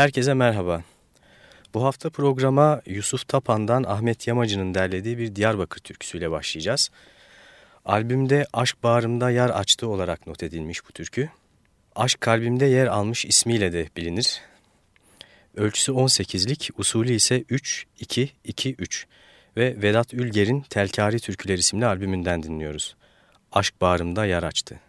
Herkese merhaba. Bu hafta programa Yusuf Tapan'dan Ahmet Yamacı'nın derlediği bir Diyarbakır türküsüyle başlayacağız. Albümde Aşk Bağrımda Yer Açtı olarak not edilmiş bu türkü. Aşk Kalbimde Yer Almış ismiyle de bilinir. Ölçüsü 18'lik, usulü ise 3-2-2-3 ve Vedat Ülger'in Telkari Türküler isimli albümünden dinliyoruz. Aşk Bağrımda Yer Açtı.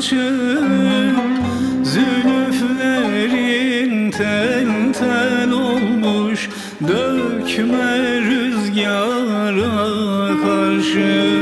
sarışın Zülüflerin tel olmuş Dökme rüzgara karşı.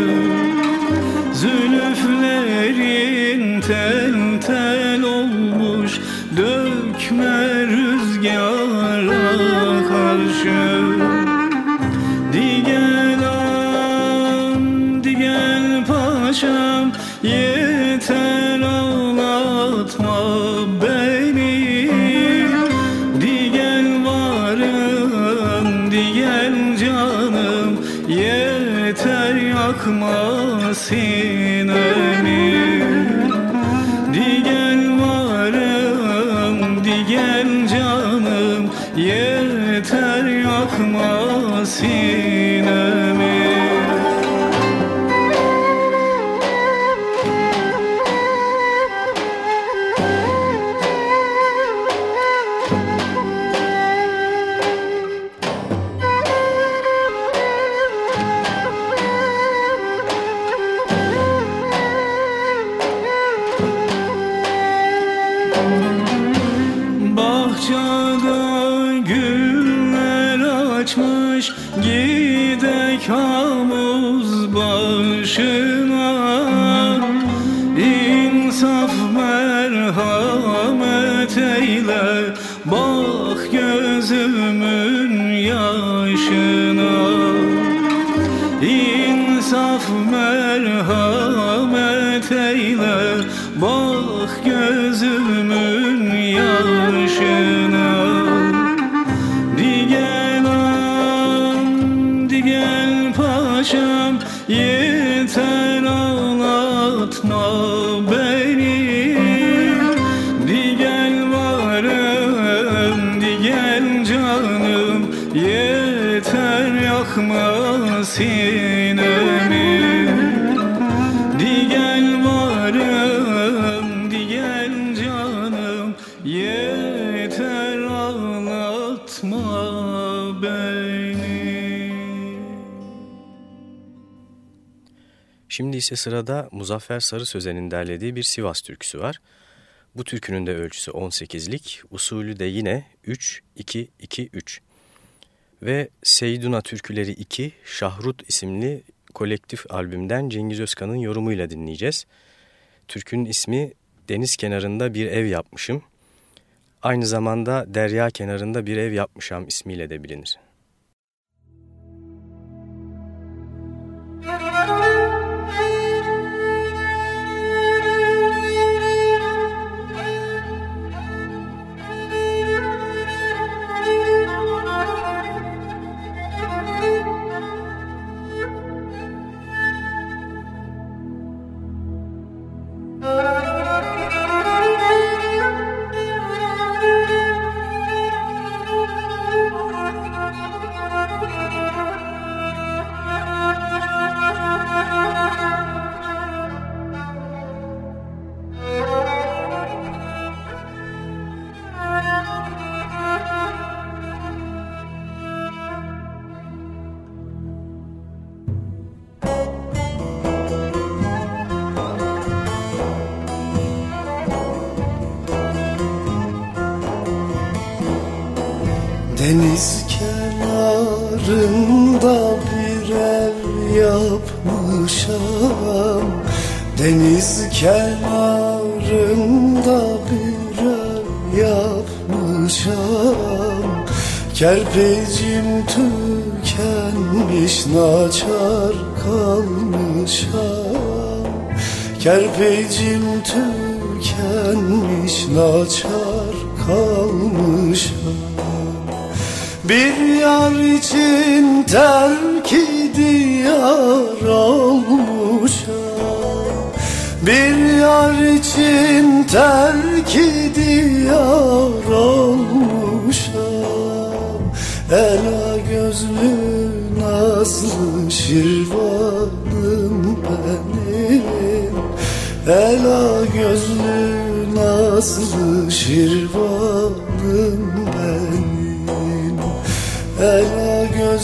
insaf merhamet eyle Bak gözümün yaşına Digel am, digel paşam yeah. Şimdi ise sırada Muzaffer Sarı Sözen'in derlediği bir Sivas türküsü var. Bu türkünün de ölçüsü 18'lik, usulü de yine 3-2-2-3. Ve Seyduna Türküleri 2 Şahrut isimli kolektif albümden Cengiz Özkan'ın yorumuyla dinleyeceğiz. Türkünün ismi Deniz kenarında bir ev yapmışım. Aynı zamanda derya kenarında bir ev yapmışam ismiyle de bilinir. Deniz acabei de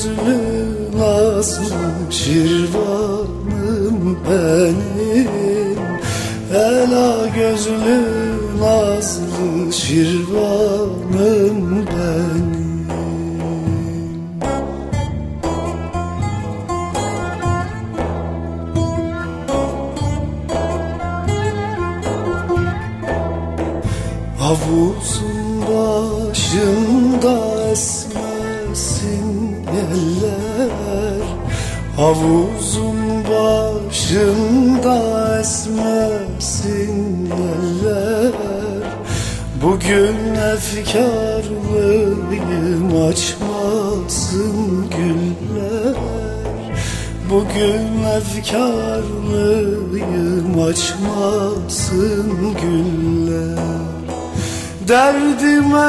Gözlü nazlı şirvanım benim. Ela gözlü nazlı şirvanım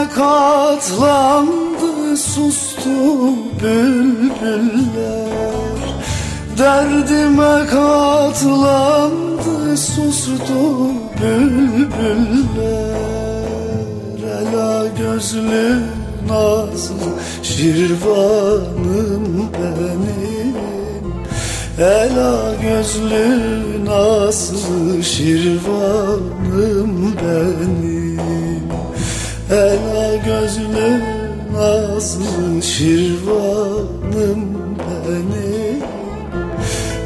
Katlandı sustu bülbüller. Derdime katlandı sustu bülbüller. Ela gözlü nazlı şirvanım benim. Ela gözlü nazlı şirvanım benim Ela gözlü nazlı şirvanım benim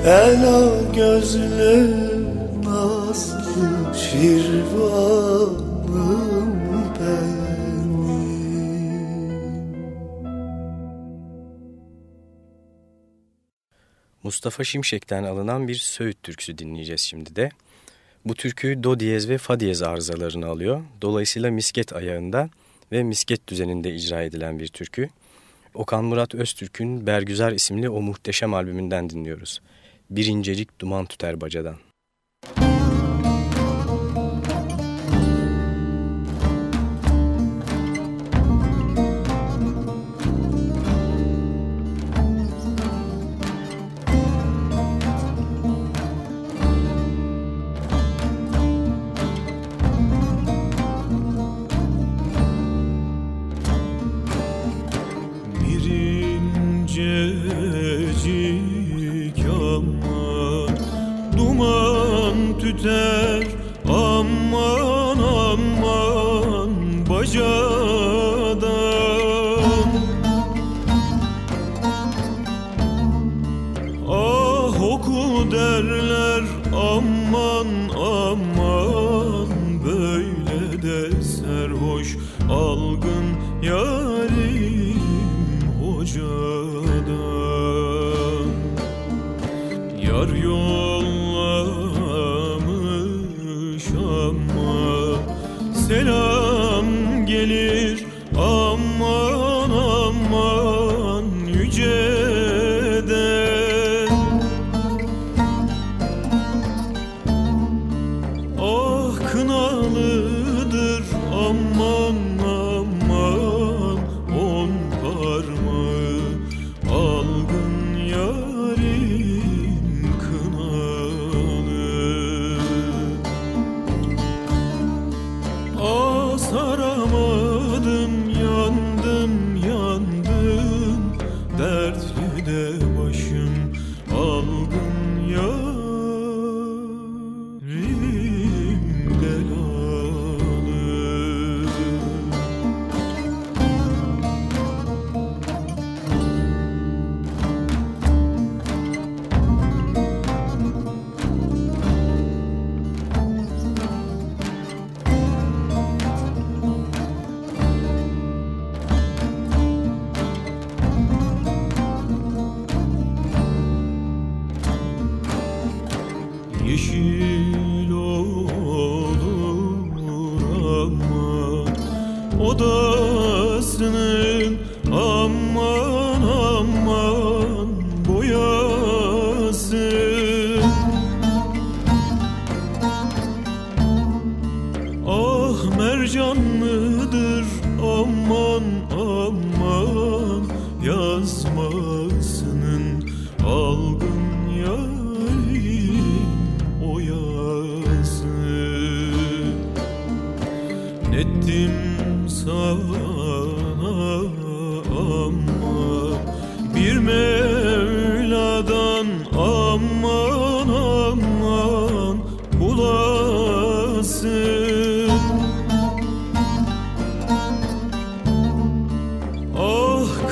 Ela gözlü nazlı şirvanım benim Mustafa Şimşek'ten alınan bir Söğüt türküsü dinleyeceğiz şimdi de. Bu türkü do diyez ve fa diyez arızalarını alıyor. Dolayısıyla misket ayağında ve misket düzeninde icra edilen bir türkü. Okan Murat Öztürk'ün Bergüzar isimli o muhteşem albümünden dinliyoruz. Bir incecik duman tüter bacadan.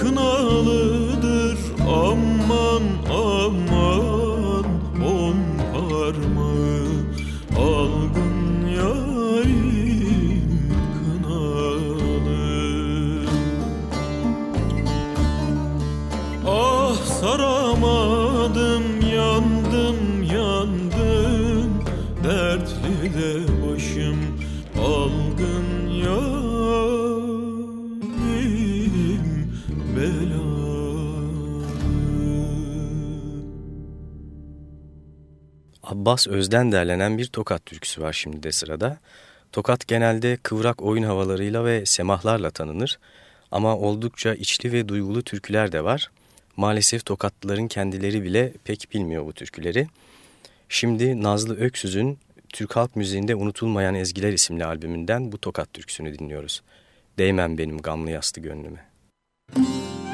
kına Abbas Özden derlenen bir Tokat türküsü var şimdi de sırada. Tokat genelde kıvrak oyun havalarıyla ve semahlarla tanınır ama oldukça içli ve duygulu türküler de var. Maalesef Tokatlıların kendileri bile pek bilmiyor bu türküleri. Şimdi Nazlı Öksüz'ün Türk Halk Müziği'nde Unutulmayan Ezgiler isimli albümünden bu Tokat türküsünü dinliyoruz. Değmem benim gamlı yastı gönlüme. Müzik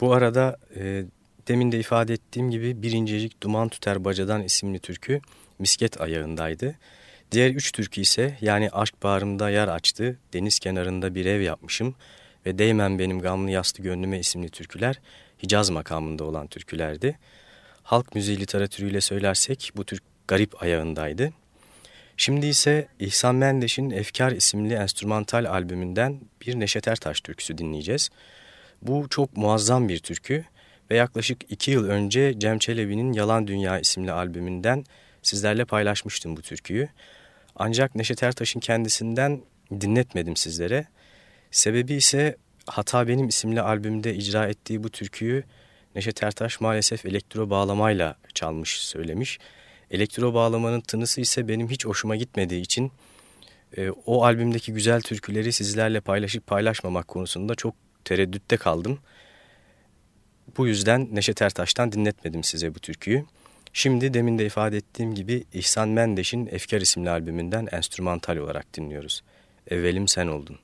Bu arada e, demin de ifade ettiğim gibi Birincecik Duman Tüter Bacadan isimli türkü misket ayağındaydı. Diğer üç türkü ise yani Aşk Bağrımda Yer Açtı, Deniz Kenarında Bir Ev Yapmışım ve Değmen Benim Gamlı Yastı Gönlüme isimli türküler Hicaz makamında olan türkülerdi. Halk müziği literatürüyle söylersek bu Türk garip ayağındaydı. Şimdi ise İhsan Mendeş'in Efkar isimli enstrümantal albümünden bir Neşet Ertaş türküsü dinleyeceğiz. Bu çok muazzam bir türkü ve yaklaşık iki yıl önce Cem Çelebi'nin Yalan Dünya isimli albümünden sizlerle paylaşmıştım bu türküyü. Ancak Neşet Ertaş'ın kendisinden dinletmedim sizlere. Sebebi ise Hata Benim isimli albümde icra ettiği bu türküyü Neşet Ertaş maalesef elektro bağlamayla çalmış söylemiş. Elektro bağlamanın tınısı ise benim hiç hoşuma gitmediği için e, o albümdeki güzel türküleri sizlerle paylaşıp paylaşmamak konusunda çok tereddütte kaldım. Bu yüzden Neşet Ertaş'tan dinletmedim size bu türküyü. Şimdi demin de ifade ettiğim gibi İhsan Mendeş'in Efkar isimli albümünden enstrümantal olarak dinliyoruz. Evvelim sen oldun.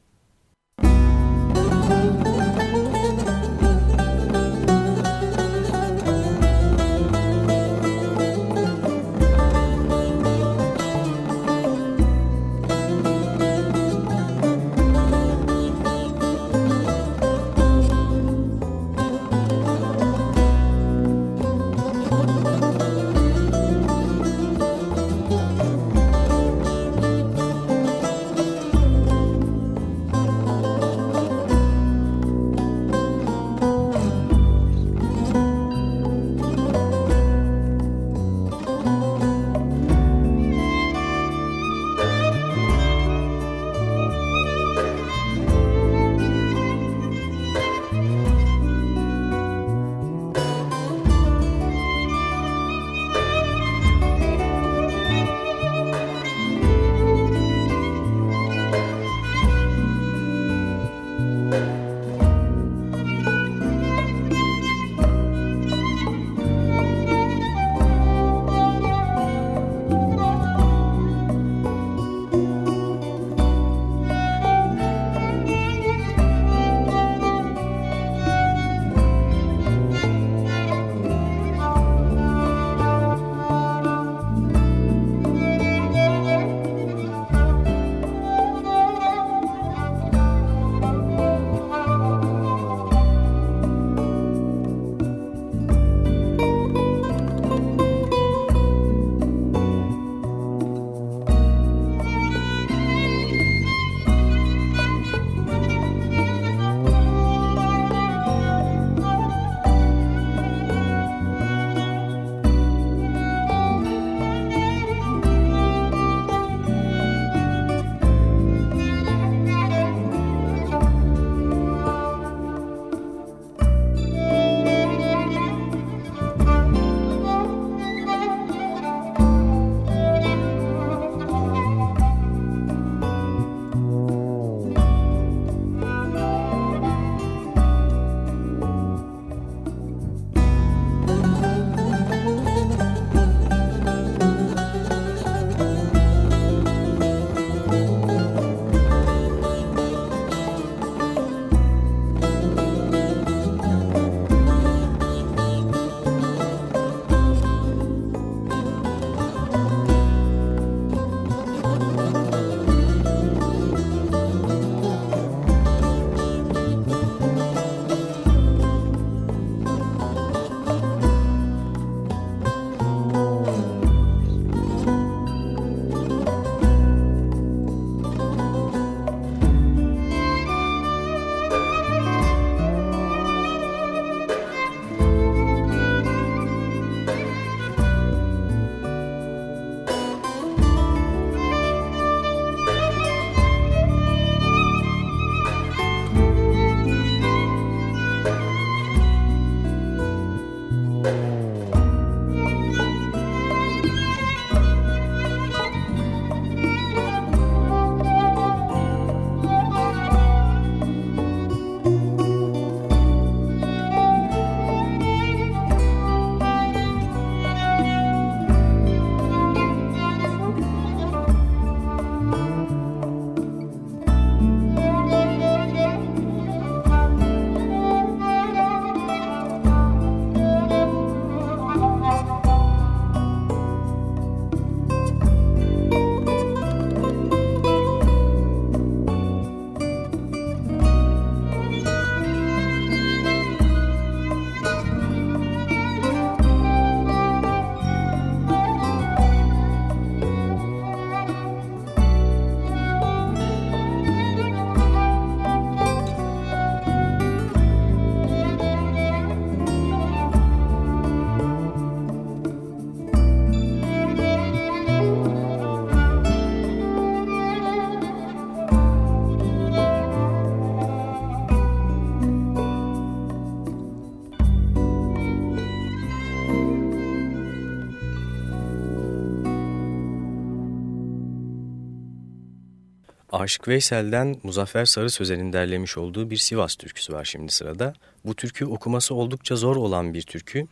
Aşık Veysel'den Muzaffer Sarı Sözen'in derlemiş olduğu bir Sivas türküsü var şimdi sırada. Bu türkü okuması oldukça zor olan bir türkü.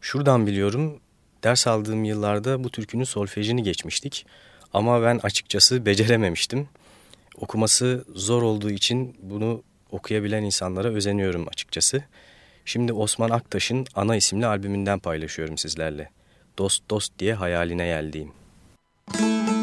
Şuradan biliyorum ders aldığım yıllarda bu türkünün solfejini geçmiştik. Ama ben açıkçası becerememiştim. Okuması zor olduğu için bunu okuyabilen insanlara özeniyorum açıkçası. Şimdi Osman Aktaş'ın Ana isimli albümünden paylaşıyorum sizlerle. Dost dost diye hayaline geldiğim. Müzik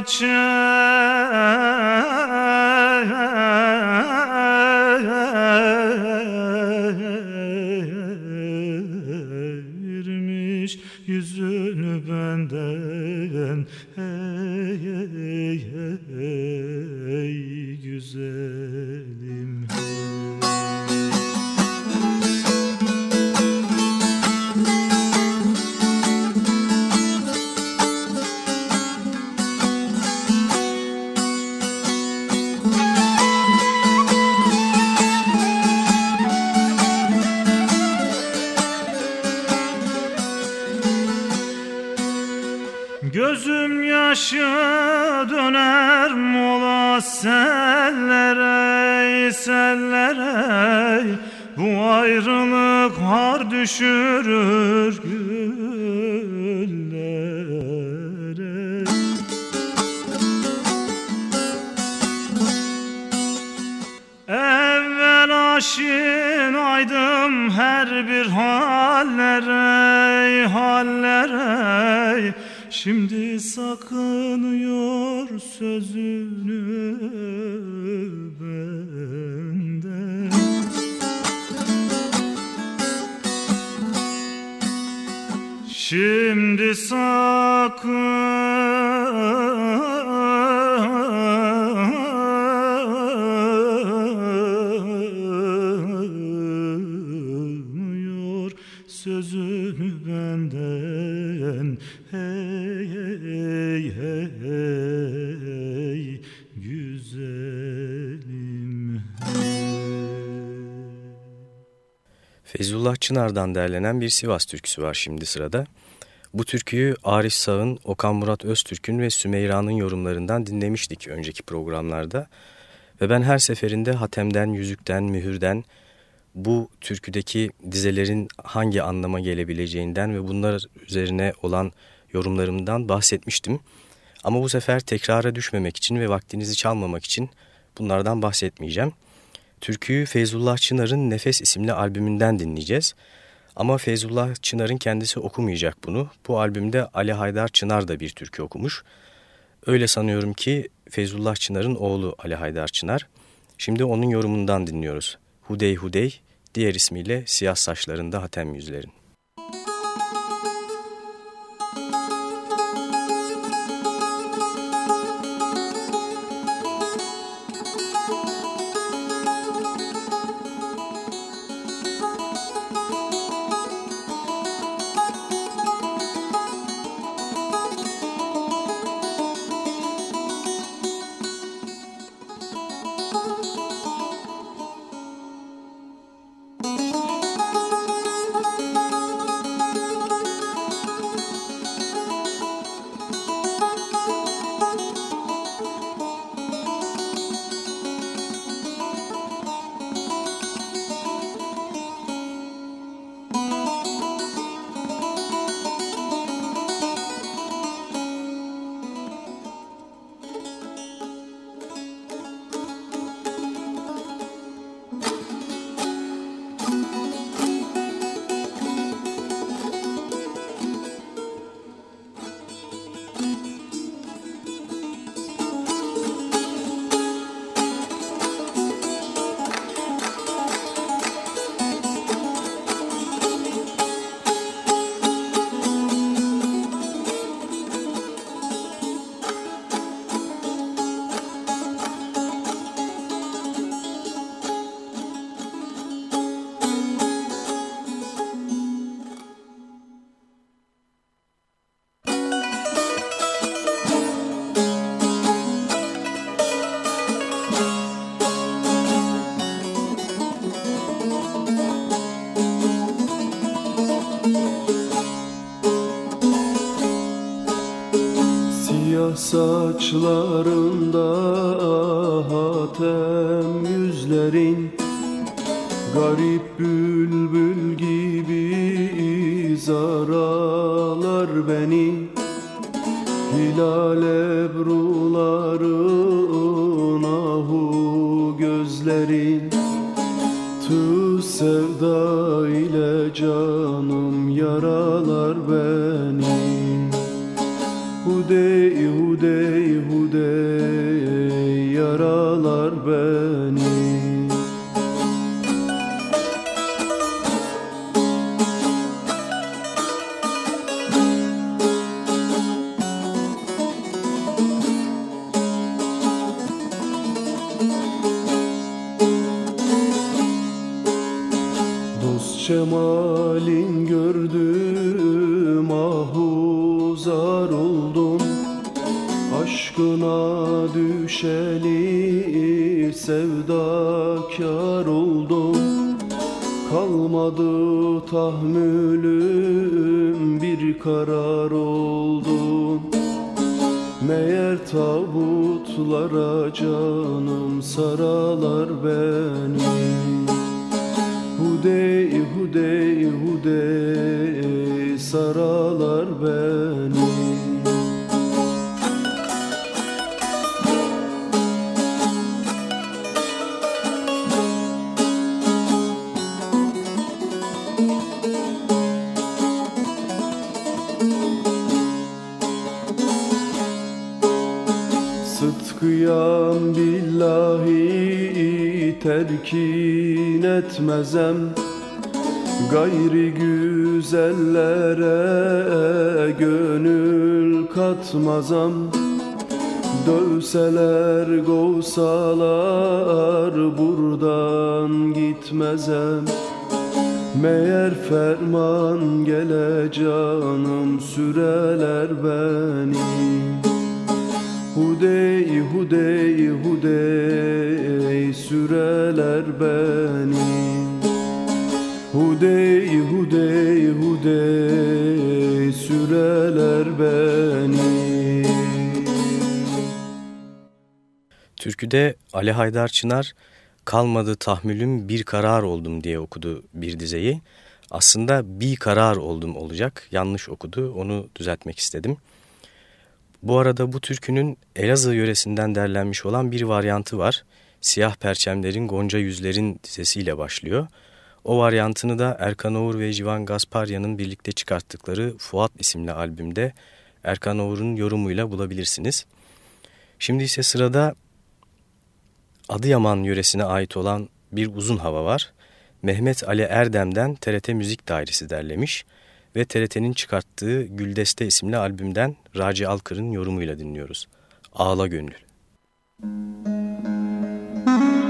saçermiş sözünü benden hey hey hey, hey güzelim Feyzullah Çınar'dan derlenen bir Sivas türküsü var şimdi sırada. Bu türküyü Arif Sağ'ın, Okan Murat Öztürk'ün ve Sümeyra'nın yorumlarından dinlemiştik önceki programlarda. Ve ben her seferinde hatemden, yüzükten, mühürden, bu türküdeki dizelerin hangi anlama gelebileceğinden ve bunlar üzerine olan yorumlarımdan bahsetmiştim. Ama bu sefer tekrara düşmemek için ve vaktinizi çalmamak için bunlardan bahsetmeyeceğim. Türküyü Feyzullah Çınar'ın Nefes isimli albümünden dinleyeceğiz. Ama Feyzullah Çınar'ın kendisi okumayacak bunu. Bu albümde Ali Haydar Çınar da bir türkü okumuş. Öyle sanıyorum ki Feyzullah Çınar'ın oğlu Ali Haydar Çınar. Şimdi onun yorumundan dinliyoruz. Hudey Hudey, diğer ismiyle Siyah Saçlarında Hatem Yüzlerin. Saçlarında hatem yüzlerin Garip bülbül gibi zaralar beni. Hilal ebruların ahu gözlerin Tü sevda ile canım yaralar beni katmazam Dövseler kovsalar buradan gitmezem. Meğer ferman gele canım süreler beni. Hudey hudey hudey süreler beni. Hudey hudey hudey Türküde Ali Haydar Çınar kalmadı tahmülüm bir karar oldum diye okudu bir dizeyi. Aslında bir karar oldum olacak. Yanlış okudu. Onu düzeltmek istedim. Bu arada bu türkünün Elazığ yöresinden derlenmiş olan bir varyantı var. Siyah perçemlerin gonca yüzlerin dizesiyle başlıyor. O varyantını da Erkan Oğur ve Jivan Gasparyan'ın birlikte çıkarttıkları Fuat isimli albümde Erkan Oğur'un yorumuyla bulabilirsiniz. Şimdi ise sırada Adıyaman yöresine ait olan bir uzun hava var. Mehmet Ali Erdem'den TRT Müzik Dairesi derlemiş ve TRT'nin çıkarttığı Güldeste isimli albümden Raci Alkır'ın yorumuyla dinliyoruz. Ağla Gönül. Müzik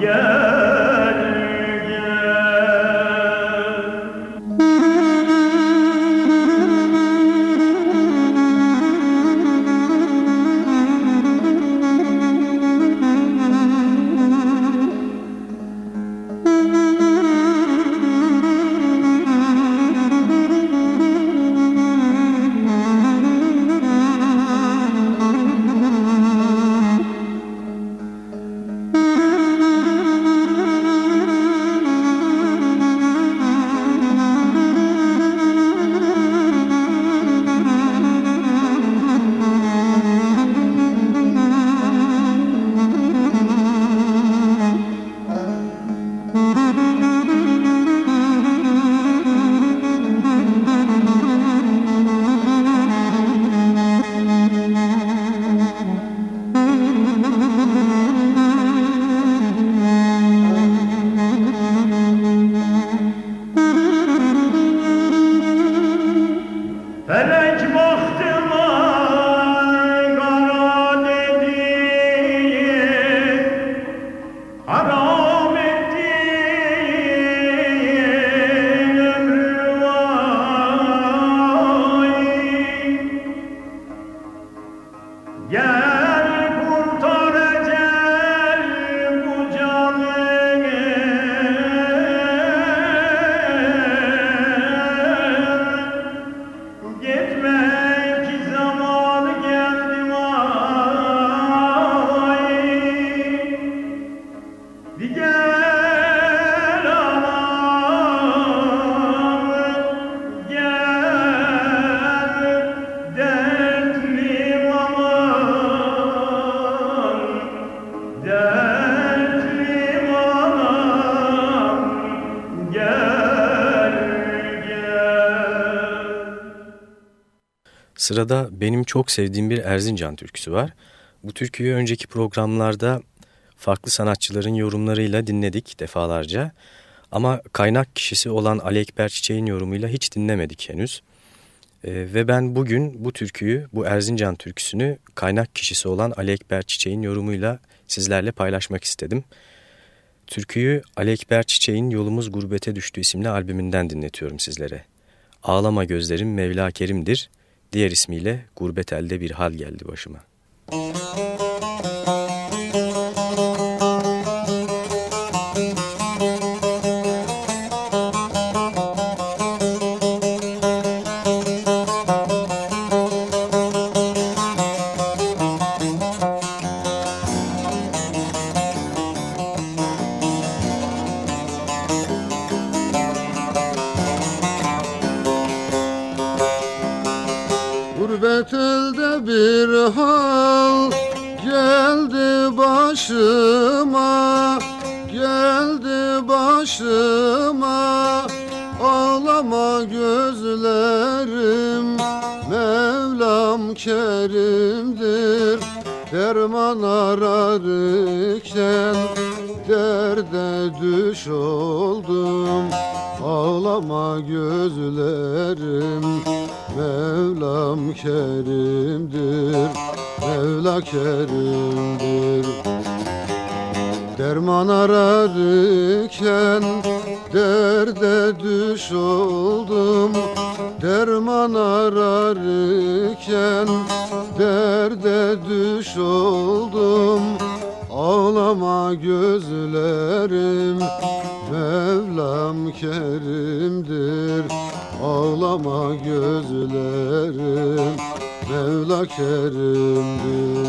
Yeah. Sırada benim çok sevdiğim bir Erzincan türküsü var. Bu türküyü önceki programlarda farklı sanatçıların yorumlarıyla dinledik defalarca. Ama kaynak kişisi olan Ali Ekber Çiçek'in yorumuyla hiç dinlemedik henüz. E, ve ben bugün bu türküyü, bu Erzincan türküsünü kaynak kişisi olan Ali Ekber Çiçek'in yorumuyla sizlerle paylaşmak istedim. Türküyü Ali Ekber Çiçek'in Yolumuz Gurbete Düştü isimli albümünden dinletiyorum sizlere. Ağlama gözlerim Mevla Kerim'dir, diğer ismiyle Gurbet Elde Bir Hal geldi başıma. Müzik başıma geldi başıma. Ağlama gözlerim Mevlam kerimdir. Derman ararken derde düş oldum. Ağlama gözlerim Mevlam kerimdir. Mevla kerimdir. Derman ararken derde düş oldum. Derman ararken derde düş oldum. Ağlama gözlerim Mevlam kerimdir. Ağlama gözlerim Mevla kerimdir.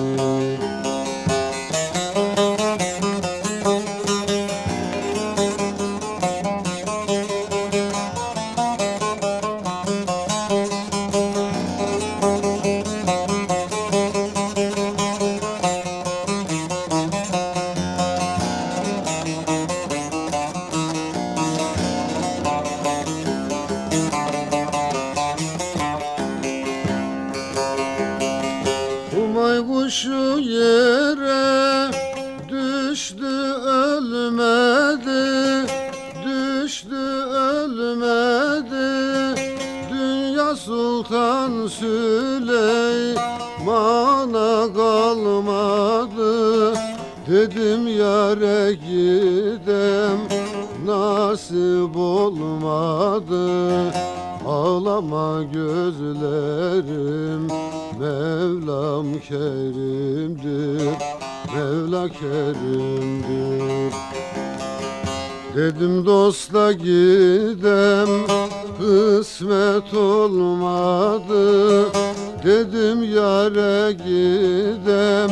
yare gidem nasip olmadı. Ağlama gözlerim Mevlam kerimdir Mevla kerimdir. Dedim dostla gidem kısmet olmadı. Dedim yare gidem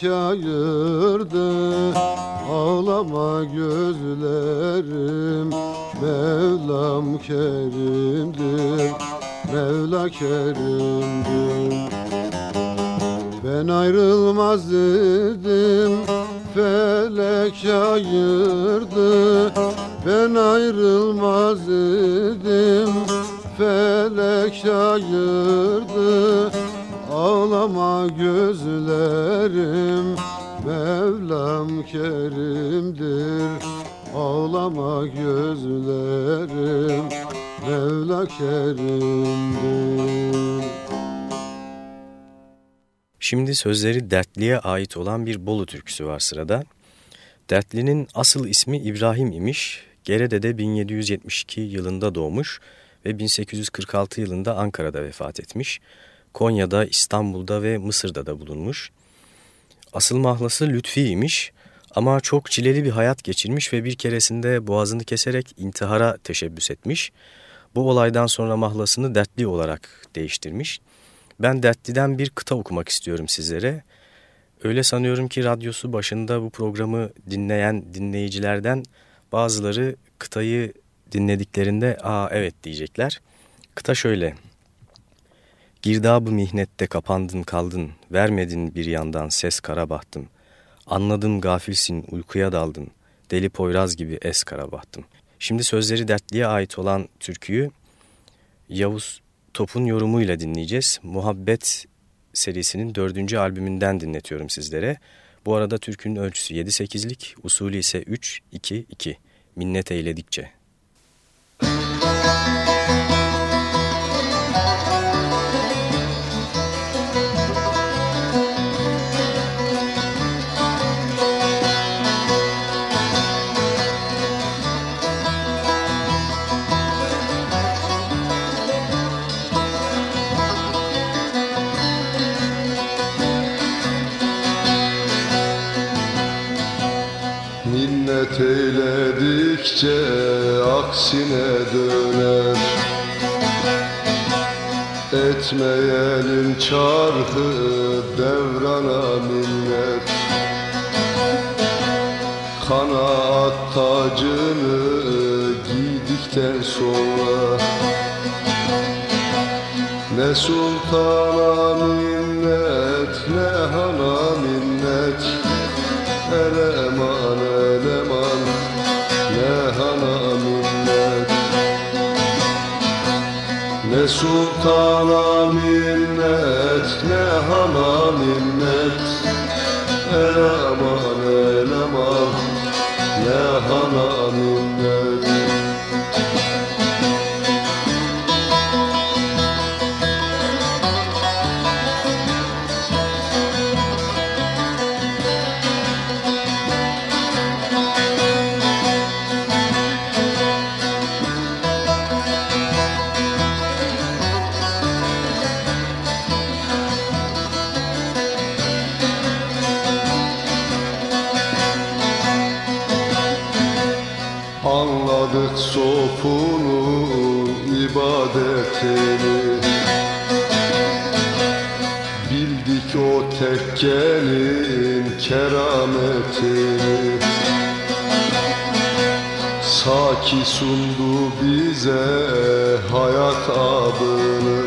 Felek ayırdı Ağlama gözlerim Mevlam kerimdir. Mevla kerimdir. Ben ayrılmaz dedim Felek ayırdı Ben ayrılmaz dedim Felek ayırdı Ağlama gözlerim Mevlam kerimdir Ağlama gözlerim Mevla kerimdir Şimdi sözleri dertliye ait olan bir Bolu türküsü var sırada. Dertli'nin asıl ismi İbrahim imiş. Gerede'de 1772 yılında doğmuş ve 1846 yılında Ankara'da vefat etmiş. Konya'da, İstanbul'da ve Mısır'da da bulunmuş. Asıl mahlası Lütfi'ymiş ama çok çileli bir hayat geçirmiş ve bir keresinde boğazını keserek intihara teşebbüs etmiş. Bu olaydan sonra mahlasını Dertli olarak değiştirmiş. Ben Dertli'den bir kıta okumak istiyorum sizlere. Öyle sanıyorum ki radyosu başında bu programı dinleyen dinleyicilerden bazıları kıtayı dinlediklerinde ''Aa evet'' diyecekler. Kıta şöyle. Girdabı mihnette kapandın kaldın, vermedin bir yandan ses kara bahtım. Anladım gafilsin, uykuya daldın, deli poyraz gibi es kara bahtım. Şimdi sözleri dertliye ait olan türküyü Yavuz Top'un yorumuyla dinleyeceğiz. Muhabbet serisinin dördüncü albümünden dinletiyorum sizlere. Bu arada türkünün ölçüsü 7-8'lik, usulü ise 3-2-2. Minnet eyledikçe. Eyledikçe aksine döner. Etmeyenin çarkı devrana minnet. Kanaat tacını giydikten sonra Ne sultana sultana minnet ne hana minnet Eleman eleman ne hana ibadetini Bildik o tekkenin kerametini. Saki sundu bize hayat adını.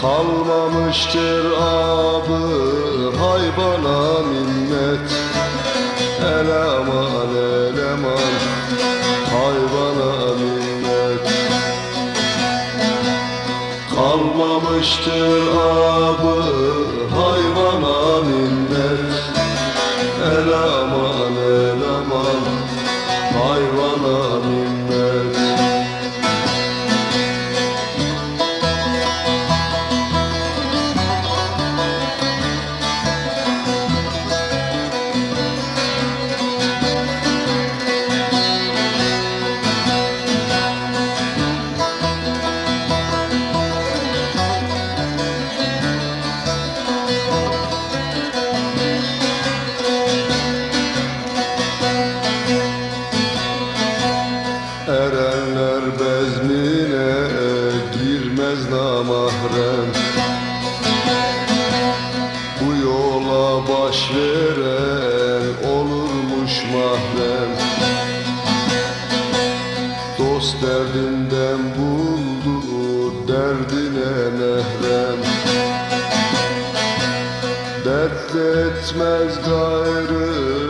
Kalmamıştır abı haybana minnet. Eleman Kalmamıştır abı derdinden buldu derdine nehrem. Dert etmez gayrı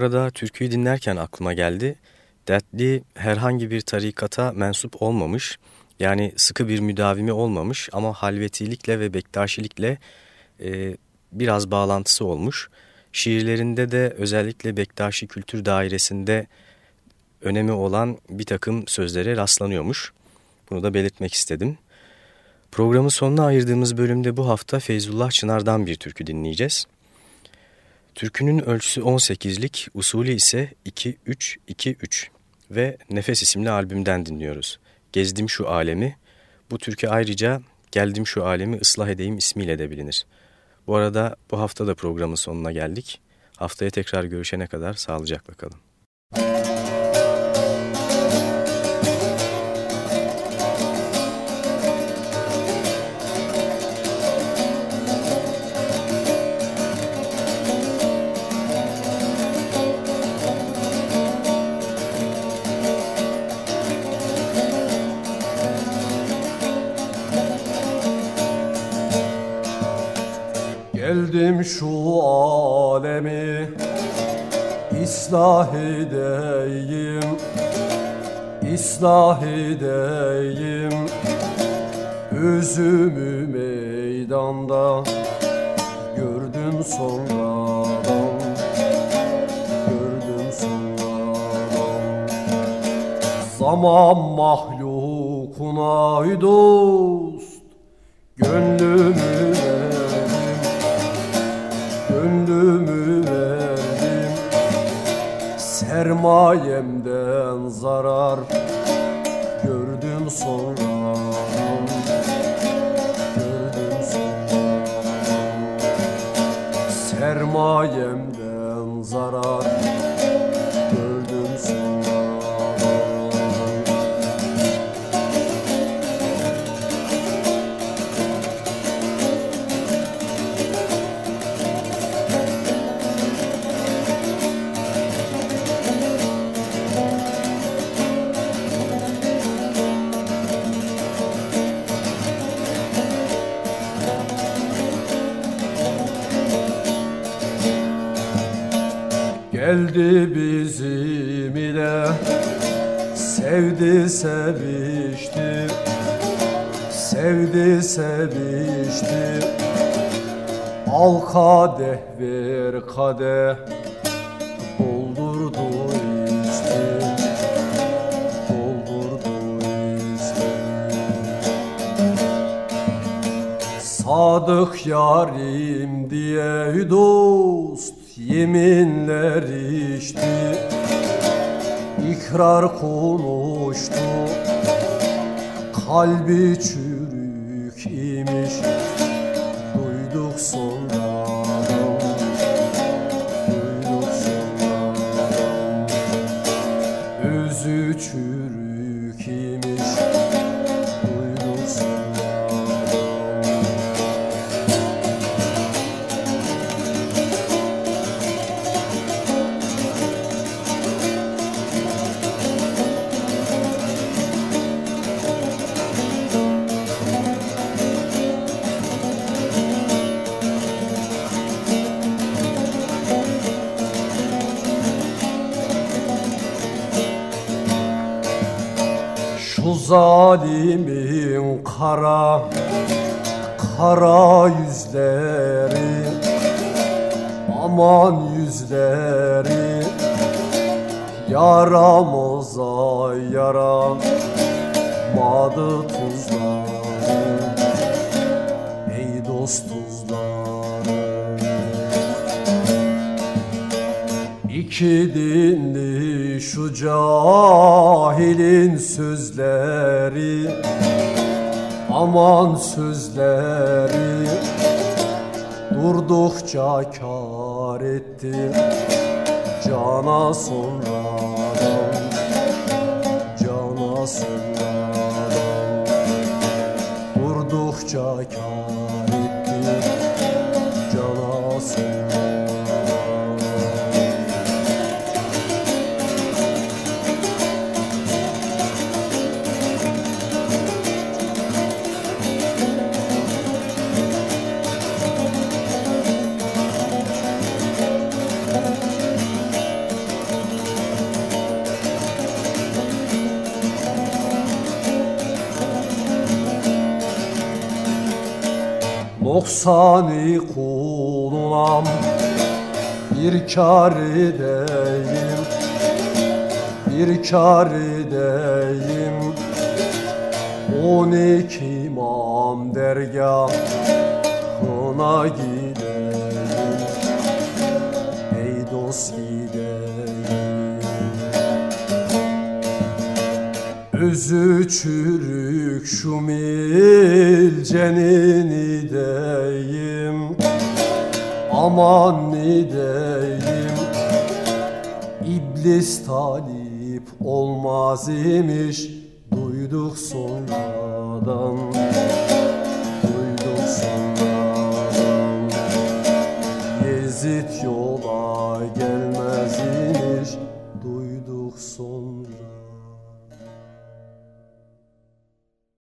arada türküyü dinlerken aklıma geldi. Dertli herhangi bir tarikata mensup olmamış, yani sıkı bir müdavimi olmamış ama halvetilikle ve bektaşilikle e, biraz bağlantısı olmuş. Şiirlerinde de özellikle Bektaşi kültür dairesinde önemi olan bir takım sözlere rastlanıyormuş. Bunu da belirtmek istedim. Programın sonuna ayırdığımız bölümde bu hafta Feyzullah Çınar'dan bir türkü dinleyeceğiz. Türkünün ölçüsü 18'lik, usulü ise 2-3-2-3 ve Nefes isimli albümden dinliyoruz. Gezdim şu alemi, bu türkü ayrıca Geldim şu alemi ıslah edeyim ismiyle de bilinir. Bu arada bu hafta da programın sonuna geldik. Haftaya tekrar görüşene kadar sağlıcakla kalın. Geldim şu alemi ıslah edeyim ıslah edeyim. Özümü meydanda gördüm sonradan Gördüm sonradan. Zaman mahlukuna dost gönlümü Sermayemden zarar gördüm sonra. Gördüm sonra. Sermayemden bizim ile. Sevdi sevişti. Sevdi sevişti. Al kadeh ver kadeh. Doldurdu içti Doldurdu içti Sadık yarim diye dost yeminler içti ikrar konuştu. Kalbi çürük Durdukça kar etti Cana sonradan Noksani kulunam Bir kar edeyim Bir kar edeyim On iki imam dergahına gideyim Ey dost gideyim Özü çürük şu milcenin Aman ideyim İblis talip olmaz imiş